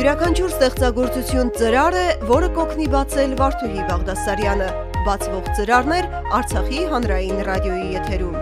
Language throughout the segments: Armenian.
Յուրաքանչյուր ստեղծագործություն ծրար է, որը կօգնի բացել Վարդուհի Բաղդասարյանը։ Բացվող ծրարներ Արցախի հանրային ռադիոյի եթերում։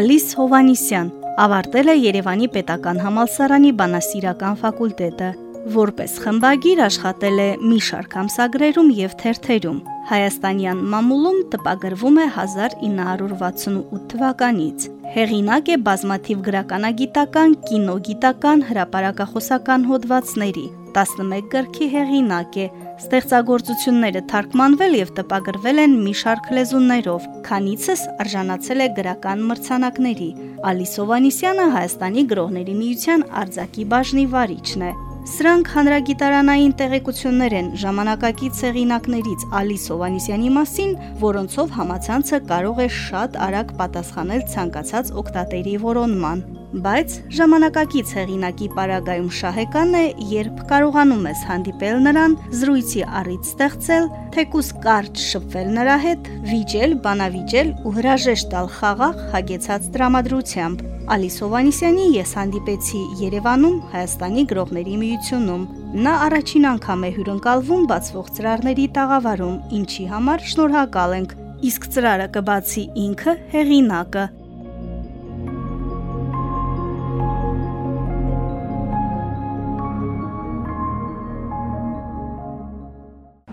Ալիս Հովանիսյան ավարտել է Երևանի Պետական համալսարանի բանասիրական ֆակուլտետը։ Որպես խմբագիր աշխատել է մի շարք ամսագրերում եւ թերթերում։ Հայաստանյան մամուլում տպագրվում է 1968 թվականից։ Հեղինակ է բազմաթիվ գրականագիտական, կինոգիտական, հրապարակախոսական հոդվածների, 11 գրքի հեղինակ է, Ստեղծագործությունները թարգմանվել եւ տպագրվել են մի շարք լեզուներով, քանիցս արժանացել է գրական մրցանակների։ Ալիս Սովանիսյանը Հայաստանի գրողների միության արձակի բաժնի վարիչն է։ Սրանք հանրագիտարանային տեղեկություններ են ժամանակակից հեղինակներից Ալի Սովանիսյանի մասին, որոնցով համացանցը կարող է շատ արագ պատասխանել ցանկացած օկտատերի որոնման բայց ժամանակակից հեղինակի պարագայում շահեկան է, երբ կարողանում ես հանդիպել նրան, զրույցի առիթ ստեղծել, թեկուս կարճ շփվել նրա հետ, վիճել, բանավիճել ու հրաժեշտ տալ խաղաղ հագեցած տրամադրությամբ։ Ալիս Հովանիսյանի ես հանդիպեցի Երևանում Հայաստանի գրողների միությունում։ Նա առաջին անգամ է հյուրընկալվում բացվող ծրարների տաղավարում, ինչի համար շնորհակալ ենք։ Իսկ ծրարը կբացի ինքը հեղինակը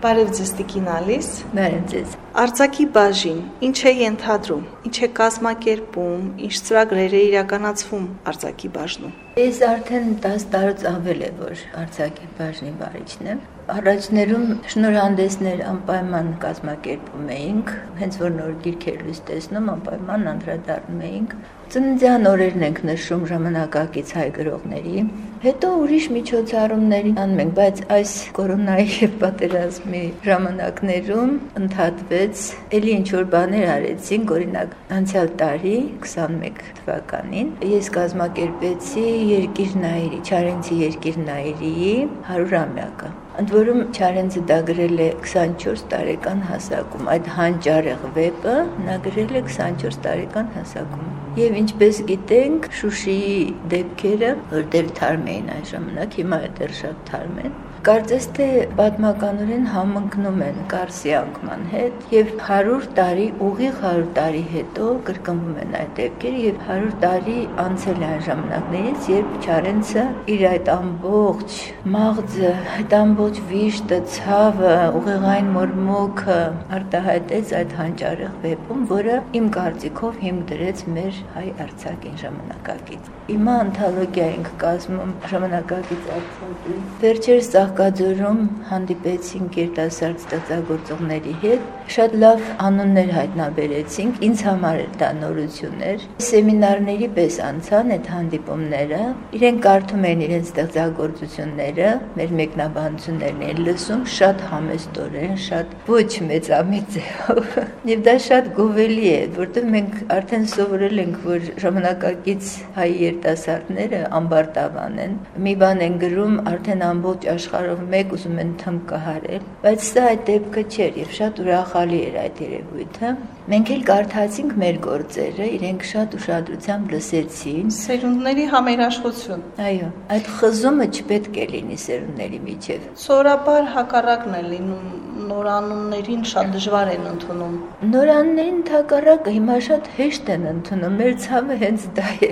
Բարև ձեզ Տիկին Ալիս։ Բարև ձեզ։ Արձակի բաժին ինչ է ենթադրում, ինչ է կազմակերպում, ինչ ծրագրեր է իրականացվում արձակի բաժնում։ Ես արդեն 10 տարուց ավել է, որ արձակի բաժնի վարիչն եմ։ Առաջներում շնորհանդեսներ անպայման կազմակերպում էինք, հենց որ նոր գիրքեր լույս տեսնում, անպայման անդրադառնում էինք Ծննդյան օրերն ենք նշում ժամանակակից հայ գրողների։ Հետո ուրիշ միջոցառումների անում ենք, բայց այս կորոնայի եւ պատերազմի ժամանակներում ընդհատվեց, ելի ինչ որ բաներ արեցինք, օրինակ անցյալ տարի 21 թվականին ես կազմակերպեցի Երկիրնայիրի, Չարենցի Երկիրնայիրի 100-ամյակը Ընդ որում Չարենցը դա գրել է 24 տարեկան հասակում։ Այդ հանճարեղ վեպը նա գրել է 24 տարեկան հասակում։ Եվ ինչպես գիտենք, Շուշիի դեպքերը, որ դեռ թարմ էին այն ժամանակ, հիմա դեռ շատ թարմ են, Կարծես թե պատմականորեն համընկնում են Կարսի անկման հետ եւ 100 տարի, ուղիղ 100 տարի հետո կրկնվում են այդ դեպքերը եւ 100 տարի անցել է այն ժամանակներից, երբ Չարենցը իր այդ ամբողջ մաղձը, այդ ամբողջ վիշտը, ցավը, ուղեղային մորմոքը արտահայտեց այդ հանճարեղ վեպում, որը իմ կարծիքով հիմք դրեց մեր հայ արցակին ժամանակակից։ Հիմա անթոլոգիա ենք կազմում ժամանակակից արցակի։ Վերջերս Ծաղկաձորում հանդիպեցինք երիտասարդ ստեղծագործողների հետ, շատ լավ անուններ հայտնաբերեցինք, ինձ համար էր դա նորություն էր։ Սեմինարների պես անցան այդ հանդիպումները, իրենք կարդում են իրենց ստեղծագործությունները, մեր մեկնաբանություններն են լսում շատ համեստորեն, շատ ոչ մեծամեծ ձևով։ Եվ դա շատ գովելի է, որտեղ մենք արդեն սովորել ենք, որ ժամանակակից հայ երիտասարդները ամբարտավան են։ Մի բան են գրում արդեն ամբողջ աշխարհ աշխարհով մեկ ուզում են թմբ կհարել, բայց սա այդ դեպքը չէր եւ շատ ուրախալի էր այդ երևույթը։ Մենք էլ կարդացինք մեր գործերը, իրենք շատ ուշադրությամբ լսեցին։ Սերունդների համերաշխություն։ Այո, այդ խզումը չպետք է լինի սերունդների միջև։ Սորաբար հակառակն է լինում նորանուններին շատ դժվար են ընդունում։ Նորաններին թակարակը հիմա շատ հեշտ են ընդունում։ Մեր ցավը հենց դա է։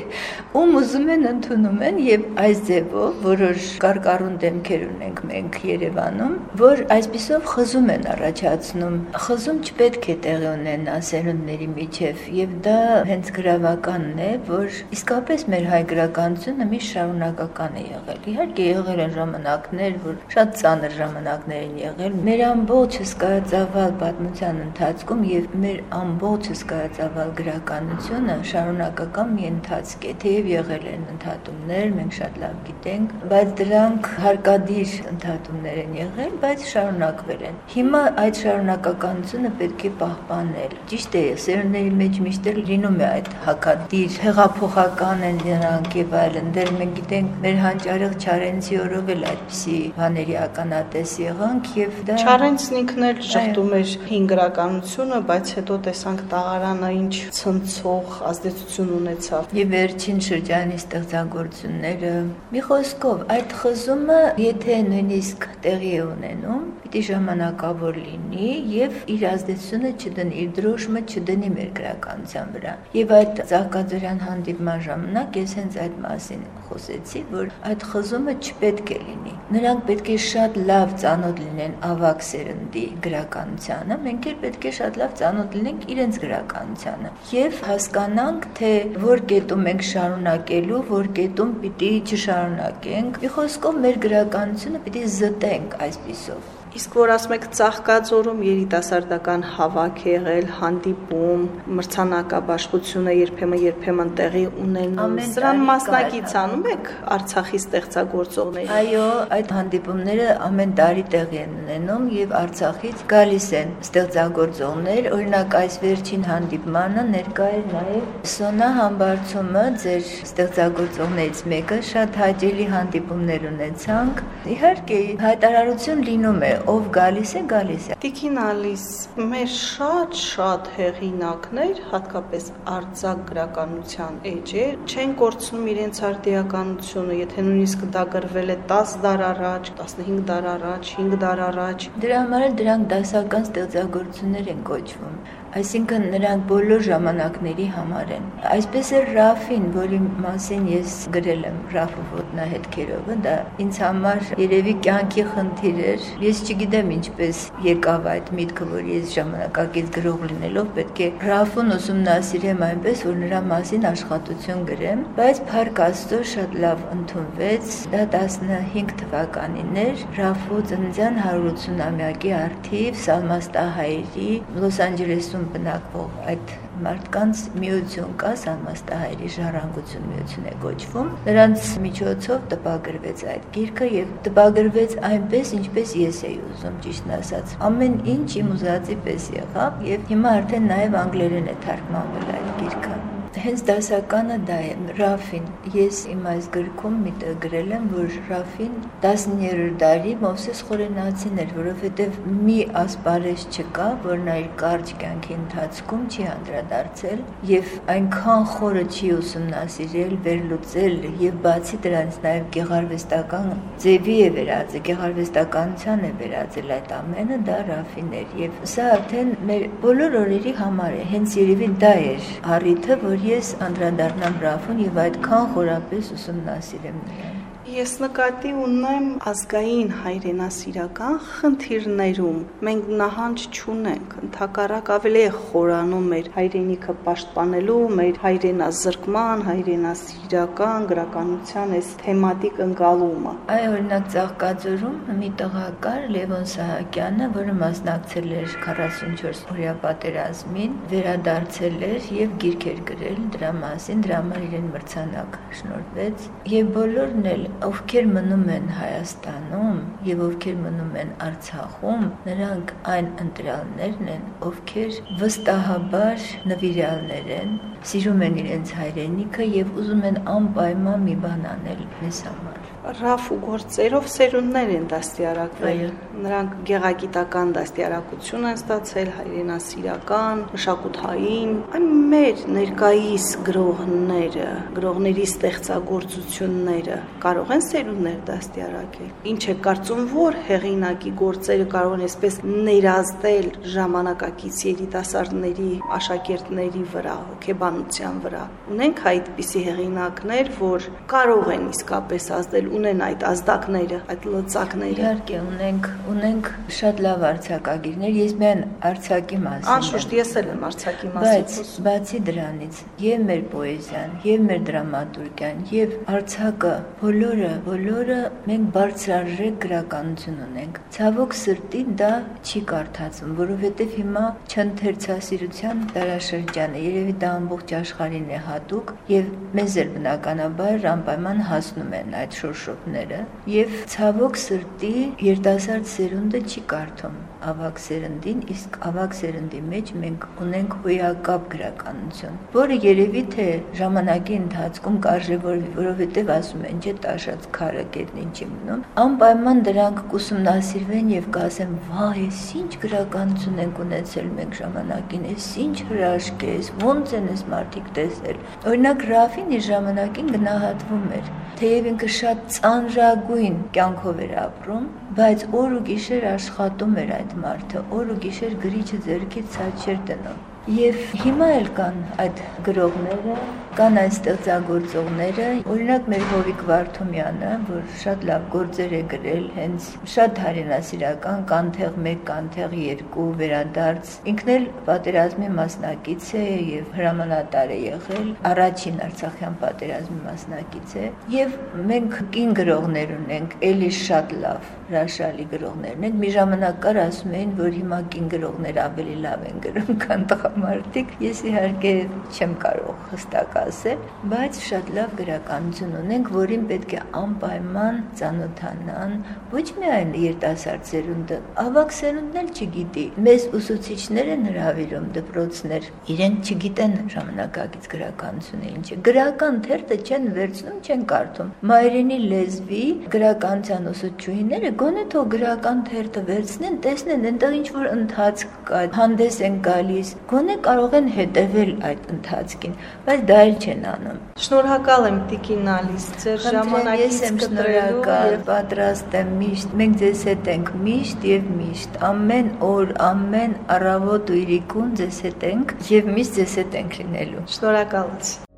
Ում ուզում են ընդունում են եւ այս ձևով որոշ կարկառուն դեմքեր ունենք մենք Երևանում, որ այսպիսով խզում են առաջացնում։ Խզում չպետք է տեղի ունենա սերունդների միջև եւ դա հենց գրավականն է, որ իսկապես մեր հայ գրականությունը մի շարունակական է եղել։ Իհարկե եղել են ժամանակներ, որ շատ ծանր ժամանակներ են եղել։ Մեր ամբողջ հսկայածավալ պատմության ընթացքում եւ մեր ամբողջ հսկայածավալ գրականությունը շարունակական մի ընթացք է, թեև եղել են ընդհատումներ, մենք շատ լավ գիտենք, բայց դրանք հարկադիր ընդհատումներ են եղել, բայց շարունակվել են։ Հիմա այդ շարունակականությունը պետք է պահպանել։ Ճիշտ է, սերունդների մեջ միշտ լինում է այդ հակադիր, հեղափոխական են նրանք եւ այլն։ Դեռ մենք գիտենք, մեր հանճարեղ Չարենցի օրով էլ այդպիսի բաների ականատես եղանք եւ դա Չարենցն ինքն էլ շղթում էր հին գրականությունը, բայց հետո տեսանք տաղարանը ինչ ցնցող ազդեցություն ունեցավ։ Եվ վերջին շրջանի ստեղծագործությունները մի խոսքով այդ խզումը, եթե նույնիսկ տեղի է ունենում, պիտի ժամանակավոր լինի եւ իր ազդեցությունը չդնի, իր դրոշմը չդնի մեր գրականության վրա։ Եվ այդ ցաղկաձորյան հանդիպման ժամանակ ես հենց այդ մասին խոսեցի, որ այդ խզումը չպետք է լինի։ Նրանք պետք է շատ լավ ծանոթ լինեն ավակ սերնդի գրականությանը, մենք էլ պետք է շատ լավ ծանոթ լինենք իրենց գրականությանը եւ հասկանանք, թե որ կետում ենք շարունակելու, որ կետում պիտի չշարունակենք։ Մի խոսքով մեր գրականությունը պիտի զտենք այսպիսով։ Իսկ որ ասում եք Ծաղկաձորում երիտասարդական հավաք եղել, հանդիպում, մրցանակաբաշխությունը երբեմն երբեմն տեղի ունենում, սրան մասնակից անում եք Արցախի ստեղծագործողների։ Այո, այդ հանդիպումները ամեն տարի տեղի են ունենում եւ Արցախից գալիս են ստեղծագործողներ, օրինակ այս վերջին հանդիպմանը ներկա էր նաեւ Սոնա Համբարձումը, ձեր ստեղծագործողներից մեկը, շատ հաճելի հանդիպումներ ունեցանք։ Իհարկե, հայտարարություն լինում է, ով գալիս է, գալիս է։ Տիկին Ալիս, մեր շատ-շատ հեղինակներ, հատկապես արձակ գրականության էջեր, չեն կորցնում իրենց արդիականությունը, եթե նույնիսկ դա գրվել է 10 դար առաջ, 15 դար առաջ, 5 դար առաջ։ Դրա համար դրանք դասական ստեղծագործություններ են կոչվում այսինքն նրանք բոլոր ժամանակների համար են։ Այսպես է Ռաֆին, որի մասին ես գրել եմ Ռաֆը ոտնահետքերով, դա ինձ համար երևի կյանքի խնդիր էր։ Ես չգիտեմ ինչպես եկավ այդ միտքը, որ ես ժամանակակից գրող լինելով պետք է Ռաֆուն ուսումնասիրեմ այնպես, որ նրա մասին աշխատություն գրեմ, բայց Փարք Աստծո շատ լավ ընդունվեց։ Դա 15 թվականին էր Ռաֆու ծննդյան 180-ամյակի արդիվ Սալմաստահայերի Լոս Անջելեսում Արցախում բնակվող այդ մարդկանց միություն կա, Սամաստահայերի ժառանգություն միություն է կոչվում։ Նրանց միջոցով տպագրվեց այդ գիրքը եւ տպագրվեց այնպես, ինչպես ես էի ուզում, ճիշտն ասած։ Ամեն ինչ իմ ուզածի պես եղավ եւ հիմա արդեն նաեւ անգլերեն է թարգմանվել այդ գիրքը հենց դասականը դա է Ռաֆին ես իմ այս գրքում գրել եմ որ Ռաֆին 10-րդ դարի Մովսես Խորենացին էր որովհետև մի ասպարեզ չկա որ նա իր կարճ կյանքի ընթացքում չի անդրադարձել եւ այնքան խորը չի ուսումնասիրել վերլուծել եւ բացի դրանից նաեւ գեղարվեստական ձևի է վերածել գեղարվեստականության է վերածել այդ ամենը դա Ռաֆին էր եւ սա արդեն մեր բոլոր օրերի համար է հենց երևի դա էր առիթը որ ես անդրադառնամ Ռաֆուն եւ այդքան խորապես ուսումնասիրեմ նրան։ Ես նկատի ունեմ ազգային հայրենասիրական խնդիրներում մենք նահանջ չունենք, ընդհակառակ ավելի է խորանում մեր հայրենիքը պաշտպանելու, մեր հայրենազրկման, հայրենասիրական գրականության այս թեմատիկ ընկալումը։ Այ օրինակ Ծաղկաձորում մի տղակար Լևոն Սահակյանը, որը մասնակցել էր 44 օրյա պատերազմին, վերադարձել էր եւ գիրք էր գրել դրա մասին, դրա համար իրեն մրցանակ շնորհվեց եւ բոլորն էլ ովքեր մնում են Հայաստանում եւ ովքեր մնում են Արցախում, նրանք այն ընտրյալներն են, ովքեր վստահաբար նվիրյալներ են, սիրում են իրենց հայրենիքը եւ ուզում են անպայման մի բան անել մեզ համար ռաֆ ու գործերով սերունդներ են դաստիարակվել։ Նրանք գեղագիտական դաստիարակություն են ստացել, հայրենասիրական, մշակութային։ Այն մեր ներկայիս գրողները, գրողների ստեղծագործությունները կարող են սերունդներ դաստիարակել։ Ինչ է կարծում, որ հեղինակի գործերը կարող են այսպես ներազդել ժամանակակից երիտասարդների, աշակերտների վրա, հոգեբանության վրա։ Ունենք այդպիսի հեղինակներ, որ կարող են իսկապես ազդել ունեն այդ ազդակները, այդ լծակները։ Իհարկե ունենք, ունենք շատ լավ արցակագիրներ, ես միայն արցակի մասին։ Անշուշտ ես էլ եմ արցակի մասին Բայց բացի դրանից, եւ մեր պոեզիան, եւ մեր դրամատուրգիան, եւ արցակը, բոլորը, բոլորը մենք բարձրարժեք գրականություն ունենք։ Ցավոք սրտի դա չի կարդացվում, որովհետեւ հիմա չընթերցասիրության տարաշրջան է, երևի դա ամբողջ աշխարհին է հատուկ եւ մեզ էլ բնականաբար անպայման հասնում են այդ շուրջ Photoshop-ները եւ ցավոք սրտի երիտասարդ սերունդը չի կարդում ավակ սերնդին, իսկ ավակ սերնդի մեջ մենք ունենք հոյակապ գրականություն, որը երևի թե ժամանակի ընթացքում կարժևորվի, որովհետև ասում են, չէ, տաշած քարը գետնին չի մնում, անպայման դրանք կուսումնասիրվեն եւ կասեն, վայ, էս ինչ գրականություն ենք ունեցել մենք ժամանակին, էս ինչ հրաշք է, ոնց են էս մարդիկ տեսել։ Օրինակ Ռաֆին իր ժամանակին գնահատվում էր թեև ինքը շատ ծանրագույն կյանքով էր ապրում, բայց օր ու գիշեր աշխատում էր այդ մարդը, օր ու գիշեր գրիչը ձեռքից ցած չէր դնում։ Եվ հիմա էլ կան այդ գրողները, կան այդ ստեղծագործողները, օրինակ մեր Հովիկ Վարդումյանը, որ շատ լավ գործեր է գրել, հենց շատ հայրենասիրական, կանթեղ 1, կանթեղ 2 վերադարձ։ Ինքն էլ պատերազմի մասնակից է եւ հրամանատար է եղել, առաջին Արցախյան պատերազմի մասնակից է, եւ մենք կին գրողներ ունենք, ելի շատ լավ, հրաշալի գրողներն են։ Մի ժամանակ կար ասում էին, որ հիմա կին գրողներ ավելի լավ են գրում, քան տղամարդիկ։ Ես իհարկե չեմ կարող հստակ ասել, բայց շատ լավ գրականություն ունենք, որին պետք է անպայման ծանոթանան ոչ միայն երիտասարդ սերունդը, ավակ սերունդն էլ չգիտի։ Մեզ ուսուցիչներ են հravirում դպրոցներ, իրենք չգիտեն ժամանակակից գրականությունը ինչ է։ Գրական թերթը չեն վերցնում, չեն կարդում։ Մայրենի լեզվի գրականության ուսուցչուհիները գոնե թող գրական թերթը վերցնեն, տեսնեն, այնտեղ ինչ որ ընթացք կա, հանդես են գալիս, գոնե կարող են հետևել այդ ընթացքին, բայց դա էլ չեն անում։ Շնորհակալ եմ Տիկին Ալիս, ձեր ժամանակից եմ շնորհակալ, պատրաստ եմ միշտ։ Մենք ձեզ հետ ենք միշտ եւ միշտ։ Ամեն օր, ամեն առավոտ ու իրիկուն ձեզ հետ ենք եւ միշտ ձեզ հետ ենք լինելու։ Շնորհակալություն։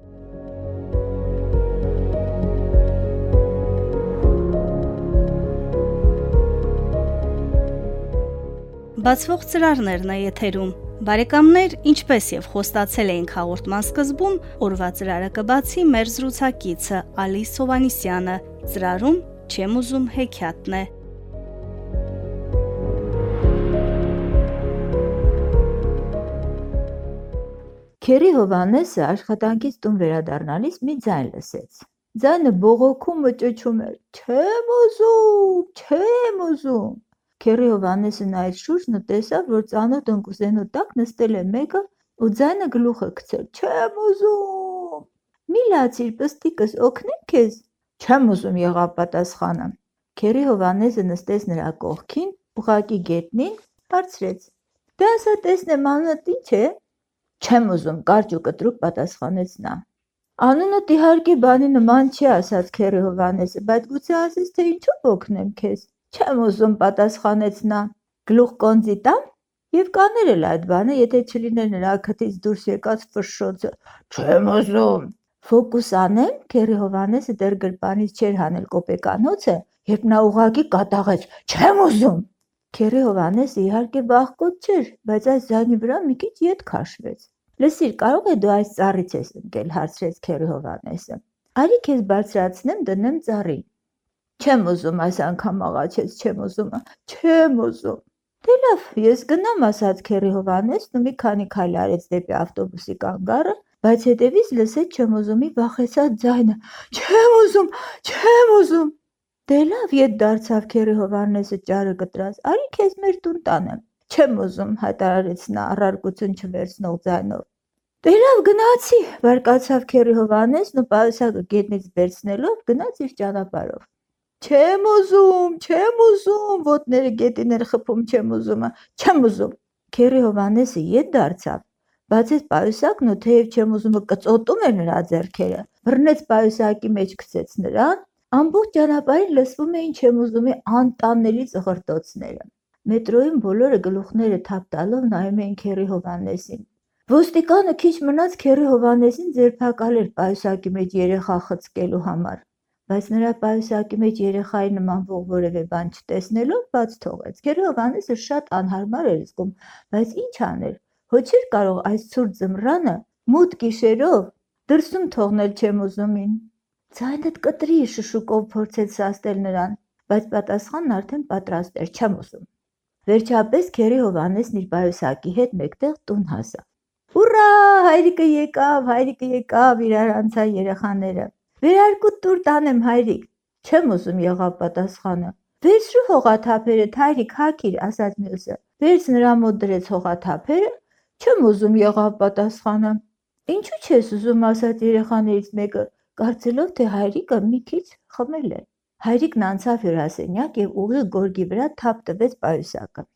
Բացվող ծրարներն է եթերում։ Բարեկամներ, ինչպես եւ խոստացել էինք հաղորդման սկզբում, օրվա ծրարը կբացի մեր զրուցակիցը Ալի Սովանիսյանը։ Ծրարում չեմ ուզում հեքիաթն է։ Քերի Հովանեսը աշխատանքից տուն վերադառնալիս մի ձայն լսեց։ Ձայնը բողոքում ու ճոճում էր. «Չեմ ուզում, չեմ ուզում»։ Քերի Հովհաննեսը նայեց շուրջն ու տեսավ, որ ծանոթ ընկուզենու տակ նստել է մեկը ու ձայնը գլուխը գցել. «Չեմ ուզում»։ «Մի լացիր, պստիկս, օգնեմ քեզ»։ «Չեմ ուզում» եղավ պատասխանը։ Քերի Հովհաննեսը նստեց նրա կողքին, ուղղակի գետնին, բարձրեց։ «Դե ասա տեսնեմ անունդ ի՞նչ է»։ «Չեմ ուզում», կարճ ու կտրուկ պատասխանեց նա։ Անունդ իհարկե բանի նման չի, ասաց Քերի Հովհաննեսը, բայց գուցե ասես թե ինչու օգնեմ քեզ։ Չեմ ուզում, պատասխանեց նա։ Գլուխ կոնձի տամ եւ կաներ էլ այդ բանը, եթե չլիներ նրա քթից դուրս եկած ֆշշոցը։ Չեմ ուզում։ Ֆոկուս անեմ, Քերի Հովանեսը դեռ գրպանից չէր հանել կոպեկանոցը, երբ նա ուղակի կատաղեց. Չեմ ուզում։ Քերի Հովանեսը իհարկե բախկոտ չէր, բայց այս ձայնի վրա մի քիչ ետ քաշվեց։ Լսիր, կարող է դու այս ծառից ես ընկել, հարցրեց Քերի Հովանեսը։ Արի քեզ բարձրացնեմ, դնեմ ծառին։ Չեմ ուզում այս անգամ աղաչեց, չեմ ուզում, չեմ ուզում։ Դե լավ, ես գնամ, ասաց Քերի Հովանեսն ու մի քանի քայլ արեց դեպի ավտոբուսի կանգառը, բայց հետևից լսեց չեմ ուզումի վախեցած ձայնը. Չեմ ուզում, չեմ ուզում։ Դե լավ, ետ դարձավ Քերի Հովանեսը ճարը կտրած։ Արի քեզ մեր տուն տանեմ։ Չեմ ուզում, հայտարարեց նա առարկություն չվերցնող ձայնով։ Դե լավ գնացի, բարկացավ Քերի Հովանեսն ու պայուսակը գետնից վերցնելով գնաց իր ճանապարհով։ Չեմ ուզում, չեմ ուզում, ոտները գետին էր խփում, չեմ ուզում, չեմ ուզում։ Քերի Հովանեսը ետ դարձավ, բացեց պայուսակն ու թեև չեմ ուզումը կծոտում էր նրա ձեռքերը, բռնեց պայուսակի մեջ գցեց նրան, ամբողջ ճանապարհին լսվում էին չեմ ուզումի անտանելի ծղրտոցները։ Մետրոյին բոլորը գլուխները թափ տալով նայում էին Քերի Հովանեսին։ Ոստիկանը քիչ մնաց Քերի Հովանեսին ձերբակալեր պայուսակի մեջ երեխա խցկելու համար բայց նրա պայուսակի մեջ երեխայի նմանվող որևէ բան չտեսնելով բաց թողեց։ Գերովանեսը շատ անհարմար էր զգում, բայց ինչ աներ։ Հո չէր կարող այս ցուրտ զմռանը մութ գիշերով դրսում թողնել չեմ ուզումին։ Ձայնդ կտրի շշուկով փորձեց սաստել նրան, բայց պատասխանն արդեն պատրաստ էր չեմ ուզում։ Վերջապես Քերի Հովանեսն իր պայուսակի հետ մեկտեղ տուն հասավ։ Ուրա, հայրիկը եկավ, հայրիկը եկավ, իրար անցան երեխաները։ Վերարկու տուր տանեմ հայրիկ։ Չեմ ուզում եղավ պատասխանը։ Վերցրու հողաթափերը, Թայրիկ հակիր, ասաց մյուսը։ Վերց նրա մոտ դրեց հողաթափերը, չեմ ուզում եղավ պատասխանը։ Ինչու չես ուզում, ասաց երեխաներից մեկը, կարծելով թե հայրիկը մի քիչ խմել է։ Հայրիկն անցավ հյուրասենյակ եւ ուղիղ գորգի վրա թափ տվեց պայուսակը։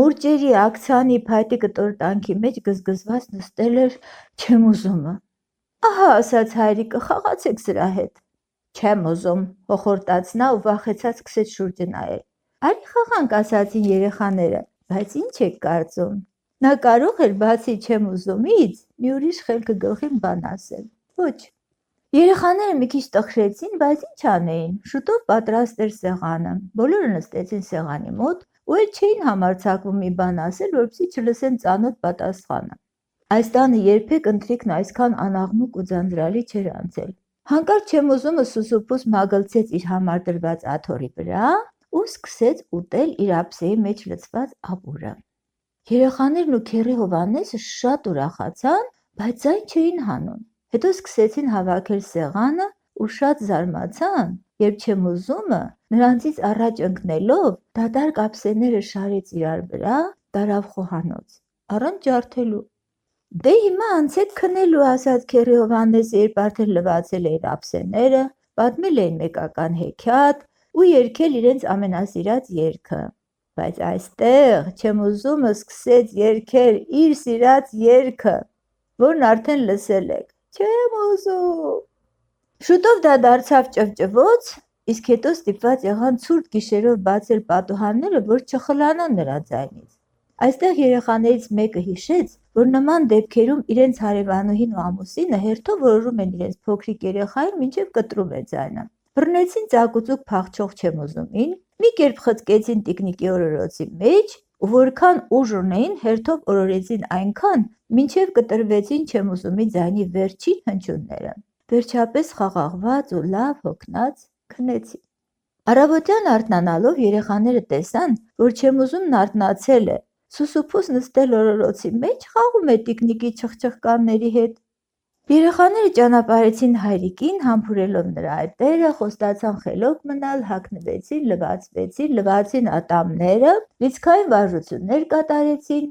Մուրճերի ակցանի փայտի կտոր տանքի մեջ գզգզված նստել էր չեմ ուզումը։ Ահա ասաց հայրիկը, խաղացեք սրա հետ։ Չեմ ուզում, հոխորտաց նա ու վախեցած սկսեց շուրջը նայել։ Արի խաղանք, ասացին երեխաները, բայց ինչ եք կարծում։ Նա կարող էր բացի չեմ ուզումից մի ուրիշ խելքը գլխին բան ասել։ Ոչ։ Երեխաները մի քիչ տխրեցին, բայց ինչ անեին։ Շուտով պատրաստ էր սեղանը։ Բոլորը նստեցին սեղանի մոտ ու էլ չէին համարցակվում մի բան ասել, որպեսզի չլսեն ծանոթ պատասխանը։ Այս տանը երբեք ընթրիքն այսքան անաղմուկ ու ձանձրալի չէր անցել։ Հանկարծ Չեմոզումը սուսուփուս մագլցեց իր համար դրված աթոռի վրա ու սկսեց ուտել իր ափսեի մեջ լցված ապուրը։ Երեխաներն ու Քերի Հովանեսը շատ ուրախացան, բայց ձայն չէին հանում։ Հետո սկսեցին հավաքել սեղանը ու շատ զարմացան, երբ Չեմոզումը նրանցից առաջ ընկնելով դատարկ ափսեները շարեց իրար վրա, տարավ խոհանոց, առանց ջարդելու։ Դե հիմա անցեք քնելու, ասաց Քերի Հովանեսը, երբ արդեն լվացել էր ափսեները, պատմել էին մեկական հեքիաթ ու երգել իրենց ամենասիրած երգը։ Բայց այստեղ չեմ ուզում սկսեց երգել իր սիրած երգը, որն արդեն լսել եք։ Չեմ ուզում։ Շուտով դա դարձավ ճվճվոց, իսկ հետո ստիպված եղան ցուրտ գիշերով բացել պատուհանները, որ չխլանան նրա ձայնից։ Այստեղ երեխաներից մեկը հիշեց, որ նման դեպքերում իրենց հարևանուհին ու ամուսինը հերթով որորում են իրենց փոքրիկ երեխային, մինչև կտրում է ձայնը։ Բռնեցին ծակուցուկ փախչող չեմոզումին, մի կերպ խցկեցին տիկնիկի օրորոցի մեջ ու որքան ուժ ունեին հերթով օրորեցին այնքան, մինչև կտրվեցին չեմոզումի ձայնի վերջին հնչյունները։ Վերջապես խաղաղված ու լավ հոգնած քնեցին։ Արավոտյան արթնանալով երեխաները տեսան, որ չեմոզումն արթնացել է Սուսուփուս նստել օրորոցի մեջ խաղում է տիկնիկի չխչխկանների հետ։ Երեխաները ճանապարհեցին հայրիկին, համբուրելով նրա այտերը, խոստացան խելոք մնալ, հագնվեցին, լվացվեցին, լվացին ատամները, լիցքային վարժություններ կատարեցին,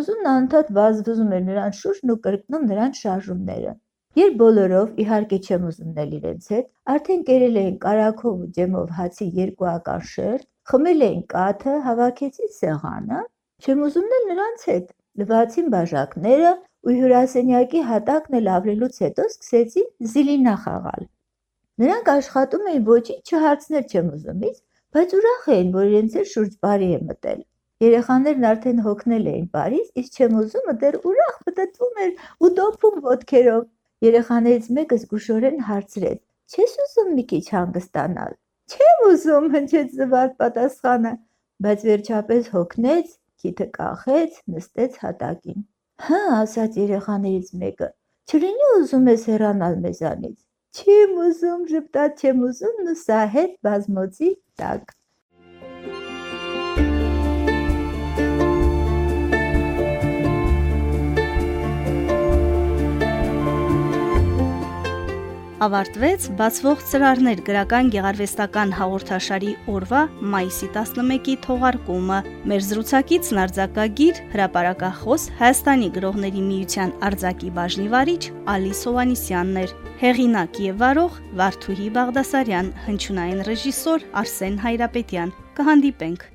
ուզում նա անդադ վազվզում էր նրան շուրջն ու կրկնում նրան շարժումները։ Երբ բոլորով իհարկե չեմ ուզումնել իրենց հետ, արդեն կերել էին կարակով ու ջեմով հացի երկուական շերտ, խմել էին կաթը, հավաքեցին սեղանը, Չեմ ուզում էլ նրանց հետ։ Լվացին բաժակները ու հյուրասենյակի հատակն էլ ավրելուց հետո սկսեցին զիլինա խաղալ։ Նրանք աշխատում էին ոչինչ չհարցնել չեմ ուզումից, բայց ուրախ էին, որ իրենց էլ շուրջ բարի է մտել։ Երեխաներն արդեն հոգնել էին Փարիզ, իսկ չեմ ուզումը դեռ ուրախ մտածում էր ու դոփում ոտքերով։ Երեխաներից մեկը զգուշորեն հարցրեց. «Չես ուզում մի քիչ հանգստանալ»։ «Չեմ ուզում», հնչեց զվարթ պատասխանը, բայց վերջապես հոգնեց քիթը կախեց, նստեց հատակին։ Հա, ասաց երեխաներից մեկը, չլինի ուզում ես հեռանալ մեզանից։ Չեմ ուզում, ժպտաց չեմ ուզում, նու սա հետ բազմոցի տակ։ ավարտվեց բացվող ծրարներ գրական գեղարվեստական հաղորդաշարի օրվա մայիսի 11-ի թողարկումը։ Մեր զրուցակիցն արձակագիր հրապարակախոս Հայաստանի գրողների միության արձակի բաժնի վարիչ Ալի Սովանիսյանն էր։ Հեղինակ եւ վարող Վարդուհի Բաղդասարյան, հնչյունային ռեժիսոր Արսեն Հայրապետյան։ Կհանդիպենք